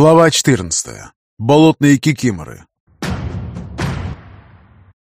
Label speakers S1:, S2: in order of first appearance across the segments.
S1: Глава 14. Болотные кикиморы.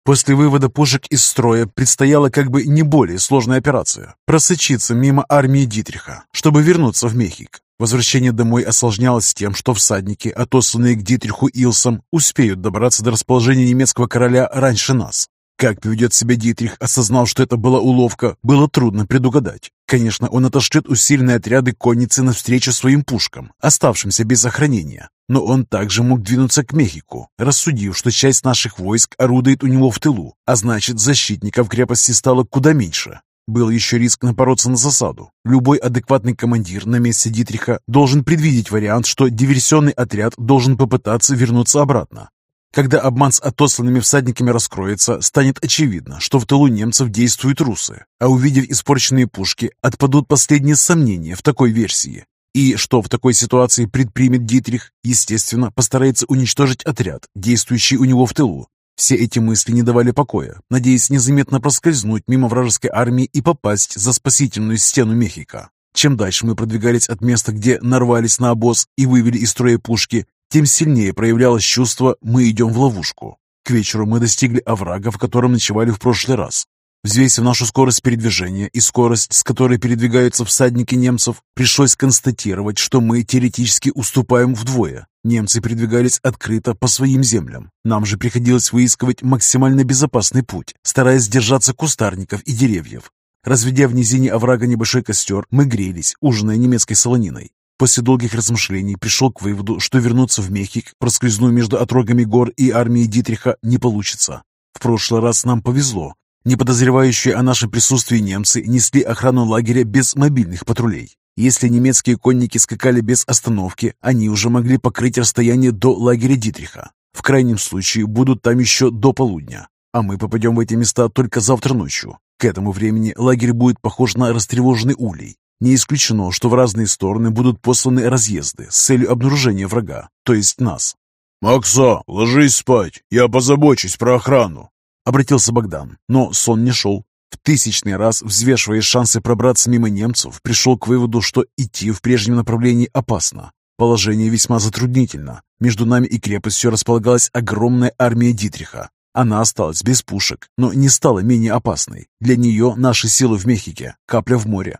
S1: После вывода пушек из строя предстояла как бы не более сложная операция – просочиться мимо армии Дитриха, чтобы вернуться в Мехик. Возвращение домой осложнялось тем, что всадники, отосланные к Дитриху Илсам, успеют добраться до расположения немецкого короля раньше нас. Как поведет себя Дитрих, осознал, что это была уловка, было трудно предугадать. Конечно, он отошлет усиленные отряды конницы навстречу своим пушкам, оставшимся без охранения. Но он также мог двинуться к Мехику, рассудив, что часть наших войск орудует у него в тылу, а значит, защитников крепости стало куда меньше. Был еще риск напороться на засаду. Любой адекватный командир на месте Дитриха должен предвидеть вариант, что диверсионный отряд должен попытаться вернуться обратно. Когда обман с отосланными всадниками раскроется, станет очевидно, что в тылу немцев действуют русы, а увидев испорченные пушки, отпадут последние сомнения в такой версии. И что в такой ситуации предпримет Дитрих? Естественно, постарается уничтожить отряд, действующий у него в тылу. Все эти мысли не давали покоя, надеясь незаметно проскользнуть мимо вражеской армии и попасть за спасительную стену Мехико. Чем дальше мы продвигались от места, где нарвались на обоз и вывели из строя пушки, тем сильнее проявлялось чувство «мы идем в ловушку». К вечеру мы достигли оврага, в котором ночевали в прошлый раз. Взвесив нашу скорость передвижения и скорость, с которой передвигаются всадники немцев, пришлось констатировать, что мы теоретически уступаем вдвое. Немцы передвигались открыто по своим землям. Нам же приходилось выискивать максимально безопасный путь, стараясь держаться кустарников и деревьев. Разведя в низине оврага небольшой костер, мы грелись, ужиная немецкой солониной. После долгих размышлений пришел к выводу, что вернуться в Мехик, проскользнув между отрогами гор и армией Дитриха, не получится. В прошлый раз нам повезло. Неподозревающие о нашем присутствии немцы несли охрану лагеря без мобильных патрулей. Если немецкие конники скакали без остановки, они уже могли покрыть расстояние до лагеря Дитриха. В крайнем случае будут там еще до полудня. А мы попадем в эти места только завтра ночью. К этому времени лагерь будет похож на растревоженный улей. Не исключено, что в разные стороны будут посланы разъезды с целью обнаружения врага, то есть нас.
S2: «Макса, ложись спать, я позабочусь про охрану», —
S1: обратился Богдан, но сон не шел. В тысячный раз, взвешивая шансы пробраться мимо немцев, пришел к выводу, что идти в прежнем направлении опасно. Положение весьма затруднительно. Между нами и крепостью располагалась огромная армия Дитриха. Она осталась без пушек, но не стала менее опасной. Для нее наши силы в Мехике – капля в море.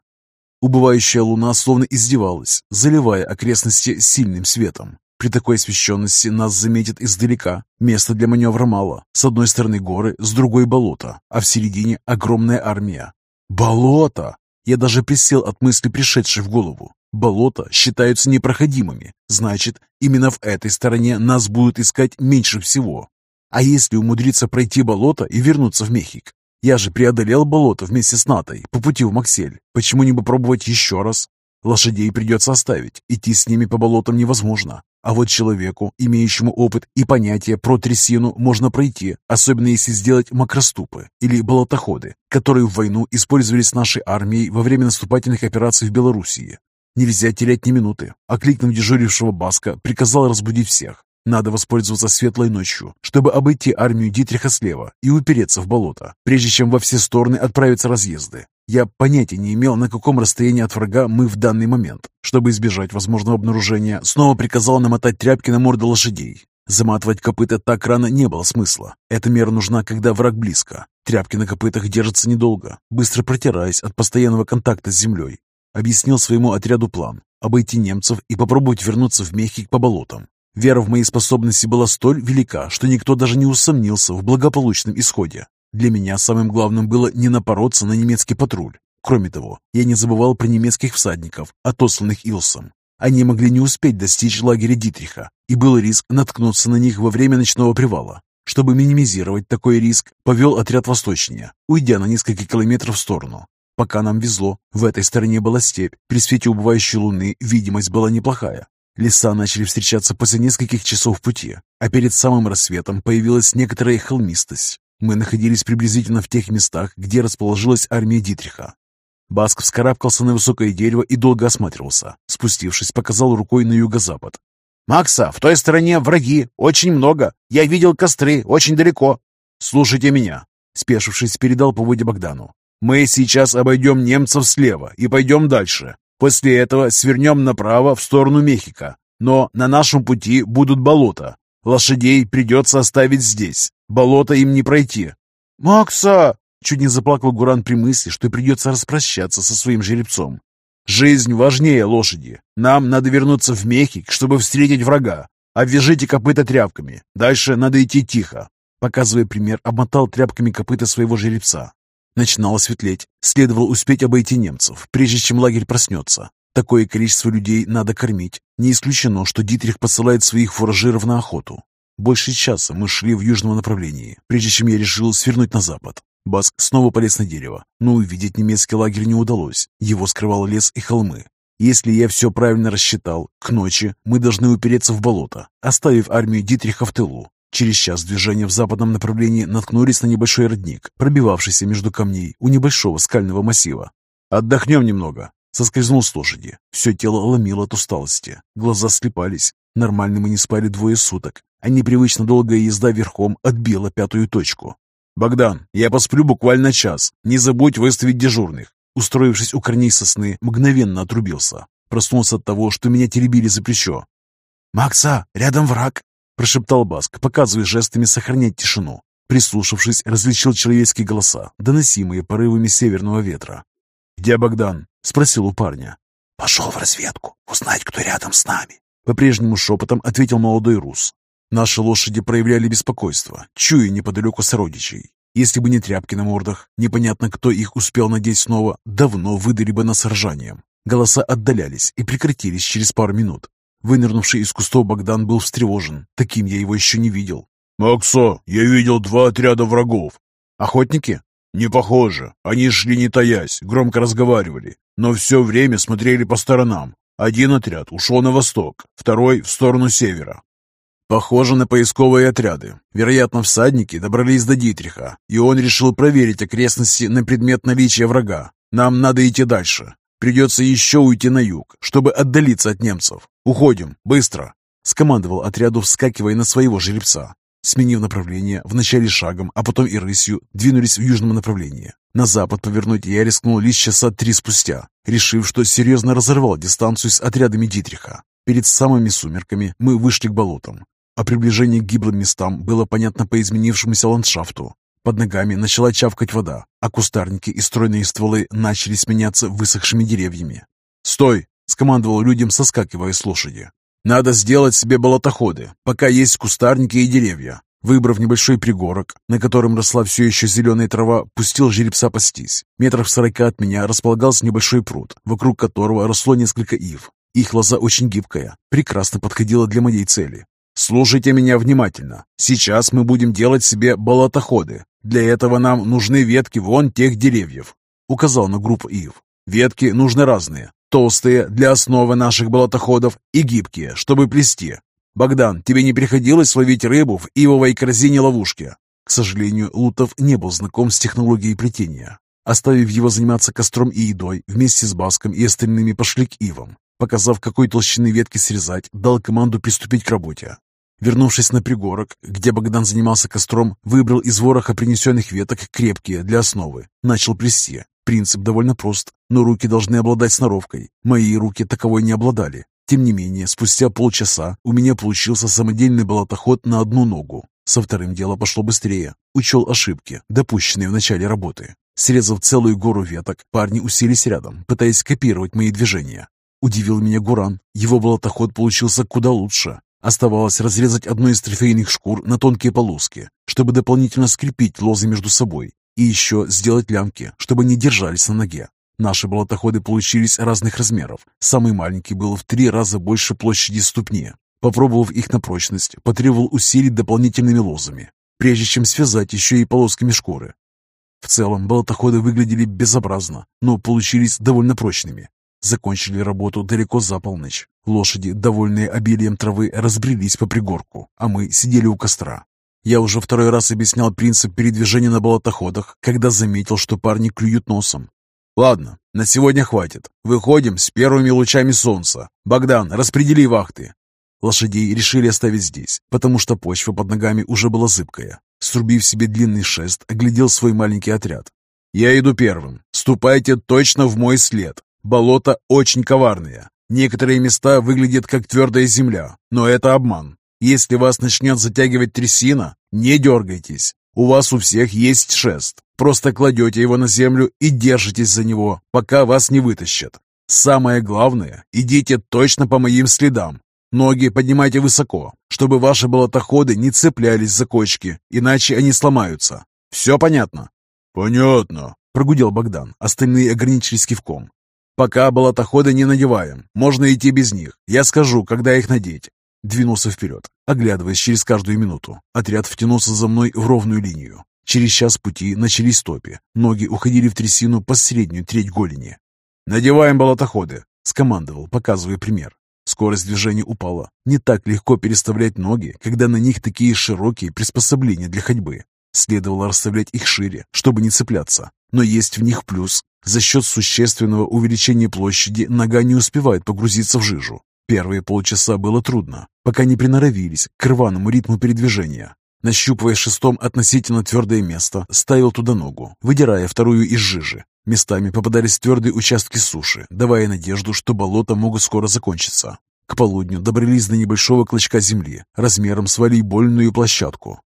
S1: Убывающая луна словно издевалась, заливая окрестности сильным светом. При такой освещенности нас заметят издалека. Места для маневра мало. С одной стороны горы, с другой болото, а в середине огромная армия. Болото! Я даже присел от мысли, пришедшей в голову. Болота считаются непроходимыми. Значит, именно в этой стороне нас будут искать меньше всего. А если умудриться пройти болото и вернуться в Мехик, я же преодолел болото вместе с Натой по пути в Максель. Почему не попробовать еще раз? Лошадей придется оставить, идти с ними по болотам невозможно. А вот человеку, имеющему опыт и понятие про трясину, можно пройти, особенно если сделать макроступы или болотоходы, которые в войну использовались нашей армией во время наступательных операций в Белоруссии. Нельзя терять ни минуты. Окликнув дежурившего Баска, приказал разбудить всех. Надо воспользоваться светлой ночью, чтобы обойти армию Дитриха слева и упереться в болото, прежде чем во все стороны отправятся разъезды. Я понятия не имел, на каком расстоянии от врага мы в данный момент. Чтобы избежать возможного обнаружения, снова приказал намотать тряпки на морды лошадей. Заматывать копыта так рано не было смысла. Эта мера нужна, когда враг близко. Тряпки на копытах держатся недолго, быстро протираясь от постоянного контакта с землей. Объяснил своему отряду план – обойти немцев и попробовать вернуться в Мехик по болотам. Вера в мои способности была столь велика, что никто даже не усомнился в благополучном исходе. Для меня самым главным было не напороться на немецкий патруль. Кроме того, я не забывал про немецких всадников, отосланных Илсом. Они могли не успеть достичь лагеря Дитриха, и был риск наткнуться на них во время ночного привала. Чтобы минимизировать такой риск, повел отряд восточнее, уйдя на несколько километров в сторону. Пока нам везло, в этой стороне была степь, при свете убывающей луны видимость была неплохая, Леса начали встречаться после нескольких часов пути, а перед самым рассветом появилась некоторая холмистость. Мы находились приблизительно в тех местах, где расположилась армия Дитриха. Баск вскарабкался на высокое дерево и долго осматривался. Спустившись, показал рукой на юго-запад.
S3: «Макса, в той стороне враги, очень много. Я видел костры, очень далеко».
S1: «Слушайте меня», — спешившись, передал поводья Богдану. «Мы сейчас обойдем немцев слева и пойдем дальше. После этого свернем направо в сторону Мехико.
S3: Но на нашем пути будут болота. Лошадей придется оставить здесь. Болото им не пройти.
S1: «Макса!» — чуть не заплакал Гуран при мысли, что придется распрощаться со своим жеребцом.
S3: «Жизнь важнее лошади. Нам надо вернуться в Мехик, чтобы встретить врага. Обвяжите копыта тряпками. Дальше надо идти тихо».
S1: Показывая пример, обмотал тряпками копыта своего жеребца. Начинало светлеть. Следовало успеть обойти немцев, прежде чем лагерь проснется. Такое количество людей надо кормить. Не исключено, что Дитрих посылает своих фуражиров на охоту. Больше часа мы шли в южном направлении, прежде чем я решил свернуть на запад. Баск снова полез на дерево, но увидеть немецкий лагерь не удалось. Его скрывал лес и холмы. Если я все правильно рассчитал, к ночи мы должны упереться в болото, оставив армию Дитриха в тылу. Через час движения в западном направлении наткнулись на небольшой родник, пробивавшийся между камней у небольшого скального массива. «Отдохнем немного», Соскользнул с лошади. Все тело ломило от усталости. Глаза слепались. Нормально мы не спали двое суток, а непривычно долгая езда верхом отбила пятую точку. «Богдан, я посплю буквально час. Не забудь выставить дежурных». Устроившись у корней сосны, мгновенно отрубился. Проснулся от того, что меня теребили за плечо.
S3: «Макса, рядом враг!»
S1: Прошептал Баск, показывая жестами сохранять тишину. Прислушавшись, различил человеческие голоса, доносимые порывами северного ветра. «Где Богдан?» — спросил у парня.
S3: «Пошел в разведку, узнать, кто рядом с нами».
S1: По-прежнему шепотом ответил молодой рус. Наши лошади проявляли беспокойство, чуя неподалеку сородичей. Если бы не тряпки на мордах, непонятно, кто их успел надеть снова, давно выдали бы нас ржанием. Голоса отдалялись и прекратились через пару минут. Вынырнувший из кустов Богдан был встревожен. Таким я его еще не видел.
S2: «Максо, я видел два отряда врагов».
S1: «Охотники?»
S2: «Не похоже. Они шли не таясь, громко разговаривали, но все время смотрели по сторонам. Один отряд ушел на восток, второй — в сторону севера.
S1: Похоже на поисковые отряды. Вероятно, всадники добрались до Дитриха, и он решил проверить окрестности на предмет наличия врага. Нам надо идти дальше. Придется еще уйти на юг, чтобы отдалиться от немцев. Уходим, быстро!» Скомандовал отряду, вскакивая на своего жеребца. Сменив направление, вначале шагом, а потом и рысью, двинулись в южном направлении. На запад повернуть я рискнул лишь часа три спустя, решив, что серьезно разорвал дистанцию с отрядами Дитриха. Перед самыми сумерками мы вышли к болотам. О приближении к гиблым местам было понятно по изменившемуся ландшафту. Под ногами начала чавкать вода, а кустарники и стройные стволы начали сменяться высохшими деревьями. «Стой!» — скомандовал людям, соскакивая с лошади. Надо сделать себе болотоходы, пока есть кустарники и деревья. Выбрав небольшой пригорок, на котором росла все еще зеленая трава, пустил жеребца пастись. Метров сорока от меня располагался небольшой пруд, вокруг которого росло несколько ив. Их лоза очень гибкая, прекрасно подходила для моей цели. Слушайте меня внимательно. Сейчас мы будем делать себе болотоходы. Для этого нам нужны ветки вон тех деревьев. Указал на группу ив. Ветки нужны разные, Толстые для основы наших болотоходов и гибкие, чтобы плести. Богдан, тебе не приходилось ловить рыбу в ивовой корзине ловушки? К сожалению, Лутов не был знаком с технологией плетения. Оставив его заниматься костром и едой, вместе с Баском и остальными пошли к ивам. Показав, какой толщины ветки срезать, дал команду приступить к работе. Вернувшись на пригорок, где Богдан занимался костром, выбрал из вороха принесенных веток крепкие для основы. Начал плести. Принцип довольно прост, но руки должны обладать сноровкой. Мои руки таковой не обладали. Тем не менее, спустя полчаса у меня получился самодельный болотоход на одну ногу. Со вторым дело пошло быстрее. Учел ошибки, допущенные в начале работы. Срезав целую гору веток, парни уселись рядом, пытаясь копировать мои движения. Удивил меня Гуран. Его болотоход получился куда лучше. Оставалось разрезать одну из трофейных шкур на тонкие полоски, чтобы дополнительно скрепить лозы между собой и еще сделать лямки, чтобы не держались на ноге. Наши болотоходы получились разных размеров. Самый маленький был в три раза больше площади ступни. Попробовав их на прочность, потребовал усилить дополнительными лозами, прежде чем связать еще и полосками шкуры. В целом, болотоходы выглядели безобразно, но получились довольно прочными. Закончили работу далеко за полночь. Лошади, довольные обилием травы, разбрелись по пригорку, а мы сидели у костра. Я уже второй раз объяснял принцип передвижения на болотоходах, когда заметил, что парни клюют носом. «Ладно, на сегодня хватит. Выходим с первыми лучами солнца. Богдан, распредели вахты». Лошадей решили оставить здесь, потому что почва под ногами уже была зыбкая. Срубив себе длинный шест, оглядел свой маленький отряд. «Я иду первым. Ступайте точно в мой след. Болото очень коварное.
S3: Некоторые места выглядят как твердая земля, но это обман. Если вас начнет затягивать трясина, не дергайтесь. У вас у всех есть шест. Просто кладете его на землю и держитесь за него, пока вас не вытащат. Самое главное, идите точно по моим следам. Ноги поднимайте высоко, чтобы ваши болотоходы не цеплялись за кочки, иначе они сломаются. Все понятно?
S2: Понятно,
S3: прогудел Богдан. Остальные ограничились кивком. Пока болотоходы не надеваем, можно идти без них. Я скажу, когда их надеть. Двинулся вперед, оглядываясь через каждую минуту. Отряд втянулся за мной в ровную линию. Через час пути начались топи. Ноги уходили в трясину по среднюю треть голени. «Надеваем болотоходы!» — скомандовал, показывая пример. Скорость движения упала. Не так легко переставлять ноги, когда на них такие широкие приспособления для ходьбы. Следовало расставлять их шире, чтобы не цепляться. Но есть в них плюс. За счет существенного увеличения площади нога не успевает погрузиться в жижу. Первые полчаса было трудно, пока не приноровились к рваному ритму передвижения. Нащупывая шестом относительно твердое место, ставил туда ногу, выдирая вторую из жижи. Местами попадались твердые участки суши, давая надежду, что болота могут скоро закончиться. К полудню добрались до небольшого клочка земли, размером с волейбольную площадку.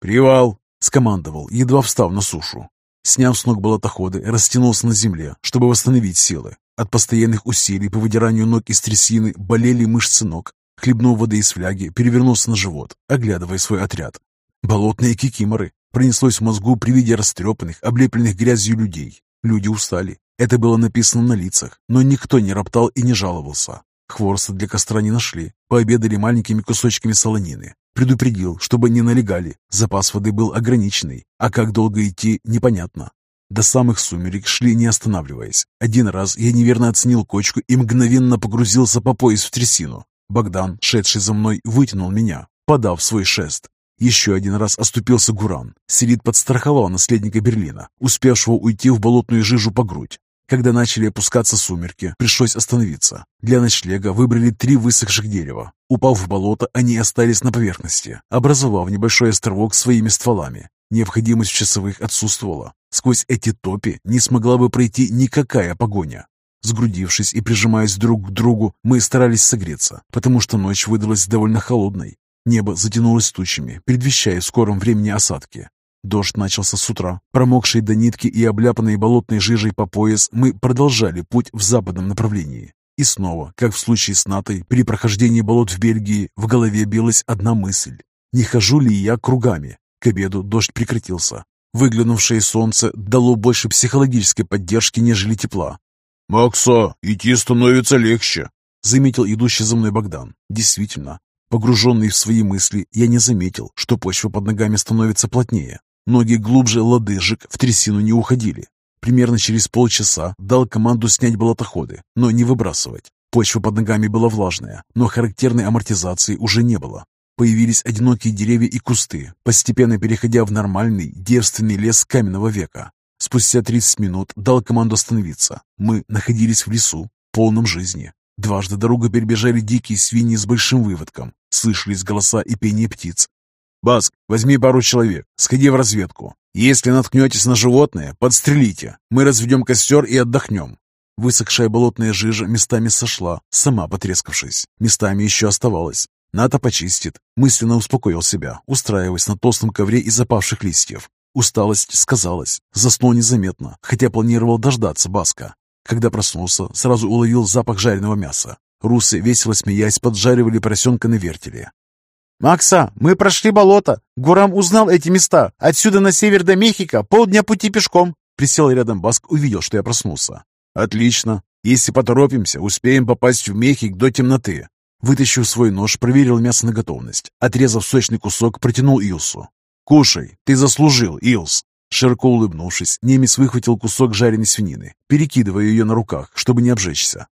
S3: «Привал!» — скомандовал, едва встав на сушу. Сняв с ног болотоходы, растянулся на земле, чтобы восстановить силы. От постоянных усилий по выдиранию ног из трясины болели мышцы ног. Хлебнув воды из фляги, перевернулся на живот, оглядывая свой отряд. Болотные кикиморы. Пронеслось в мозгу при виде растрепанных, облепленных грязью людей. Люди устали. Это было написано на лицах, но никто не роптал и не жаловался. Хвороста для костра не нашли, пообедали маленькими кусочками солонины. Предупредил, чтобы не налегали, запас воды был ограниченный, а как долго идти, непонятно. До самых сумерек шли, не останавливаясь. Один раз я неверно оценил кочку и мгновенно погрузился по пояс в трясину. Богдан, шедший за мной, вытянул меня, подав свой шест. Еще один раз оступился Гуран. Селит подстраховал наследника Берлина, успевшего уйти в болотную жижу по грудь. Когда начали опускаться сумерки, пришлось остановиться. Для ночлега выбрали три высохших дерева. Упав в болото, они остались на поверхности, образовав небольшой островок своими стволами. Необходимость в часовых отсутствовала. Сквозь эти топи не смогла бы пройти никакая погоня. Сгрудившись и прижимаясь друг к другу, мы старались согреться, потому что ночь выдалась довольно холодной. Небо затянулось тучами, предвещая в скором времени осадки. Дождь начался с утра. Промокшие до нитки и обляпанные болотной жижей по пояс, мы продолжали путь в западном направлении. И снова, как в случае с Натой, при прохождении болот в Бельгии, в голове билась одна мысль. Не хожу ли я кругами? К обеду дождь прекратился. Выглянувшее солнце дало больше психологической поддержки, нежели тепла.
S2: «Макса, идти становится легче», —
S3: заметил идущий за мной Богдан. Действительно, погруженный в свои мысли, я не заметил, что почва под ногами становится плотнее. Ноги глубже лодыжек в трясину не уходили. Примерно через полчаса дал команду снять болотоходы, но не выбрасывать. Почва под ногами была влажная, но характерной амортизации уже не было. Появились одинокие деревья и кусты, постепенно переходя в нормальный, девственный лес каменного века. Спустя 30 минут дал команду остановиться. Мы находились в лесу, полном жизни. Дважды дорогу перебежали дикие свиньи с большим выводком. Слышались голоса и пение птиц. «Баск, возьми пару человек, сходи в разведку. Если наткнетесь на животное, подстрелите. Мы разведем костер и отдохнем». Высохшая болотная жижа местами сошла, сама потрескавшись. Местами еще оставалась. Ната почистит. Мысленно успокоил себя, устраиваясь на толстом ковре из запавших листьев. Усталость сказалась. Заснул незаметно, хотя планировал дождаться Баска. Когда проснулся, сразу уловил запах жареного мяса. Русы, весело смеясь, поджаривали поросенка на вертеле. «Макса, мы прошли болото. Гурам узнал эти места. Отсюда на север до Мехико полдня пути пешком». Присел рядом Баск, увидел, что я проснулся. «Отлично. Если поторопимся, успеем попасть в Мехик до темноты. Вытащив свой нож, проверил мясо на готовность. Отрезав сочный кусок, протянул Илсу. «Кушай, ты заслужил, Илс!» Широко улыбнувшись, немец выхватил кусок жареной свинины, перекидывая ее на руках, чтобы не обжечься.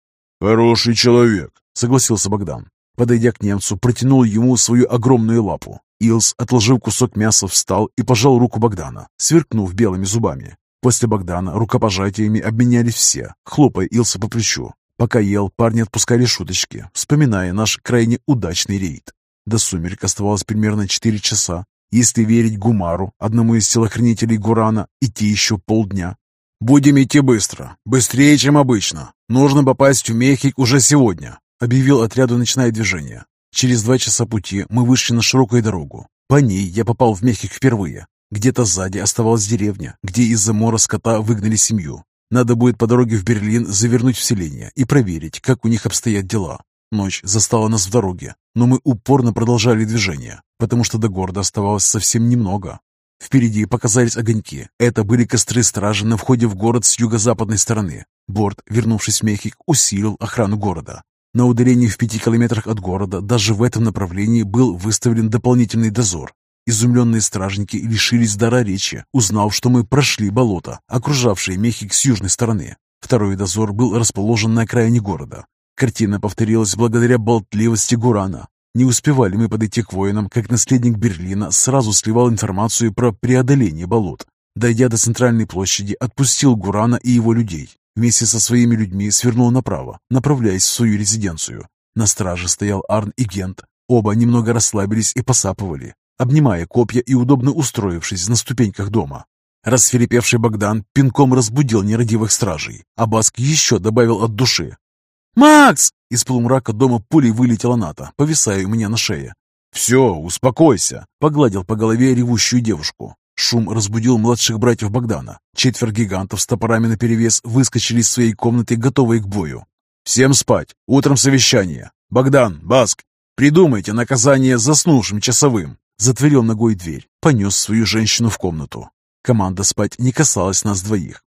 S2: «Хороший человек», —
S3: согласился Богдан. Подойдя к немцу, протянул ему свою огромную лапу. Илс, отложив кусок мяса, встал и пожал руку Богдана, сверкнув белыми зубами. После Богдана рукопожатиями обменялись все, хлопая Илса по плечу. Пока ел, парни отпускали шуточки, вспоминая наш крайне удачный рейд. До сумерек оставалось примерно 4 часа. Если верить Гумару, одному из телохранителей Гурана, идти еще полдня.
S2: «Будем идти быстро. Быстрее, чем обычно. Нужно попасть в Мехик уже сегодня», — объявил отряду начиная движение. Через два часа пути мы вышли на широкую дорогу. По ней я попал в Мехик впервые. Где-то сзади оставалась деревня, где из-за мора скота выгнали семью. Надо будет по дороге в Берлин завернуть в селение и проверить, как у них обстоят дела. Ночь застала нас в дороге, но мы упорно продолжали движение, потому что до города оставалось совсем немного. Впереди показались огоньки. Это были костры стражи на входе в город с юго-западной стороны. Борт, вернувшись в Мехик, усилил охрану города. На удалении в пяти километрах от города даже в этом направлении был выставлен дополнительный дозор, Изумленные стражники лишились дара речи, узнав, что мы прошли болото, окружавшее Мехик с южной стороны. Второй дозор был расположен на окраине города. Картина повторилась благодаря болтливости Гурана. Не успевали мы подойти к воинам, как наследник Берлина сразу сливал информацию про преодоление болот. Дойдя до центральной площади, отпустил Гурана и его людей. Вместе со своими людьми свернул направо, направляясь в свою резиденцию. На страже стоял Арн и Гент. Оба немного расслабились и посапывали обнимая копья и удобно устроившись на ступеньках дома. Расфилипевший Богдан пинком разбудил нерадивых стражей, а Баск еще добавил от души. «Макс!» Из полумрака дома пулей вылетела Ната, повисая у меня на шее. «Все, успокойся!»
S1: — погладил по голове ревущую девушку. Шум разбудил младших братьев Богдана. Четверо гигантов с топорами наперевес выскочили из своей комнаты, готовые к бою.
S2: «Всем спать! Утром совещание! Богдан, Баск, придумайте наказание заснувшим часовым!»
S1: Затворил ногой дверь, понес свою женщину в комнату. Команда спать не касалась нас двоих.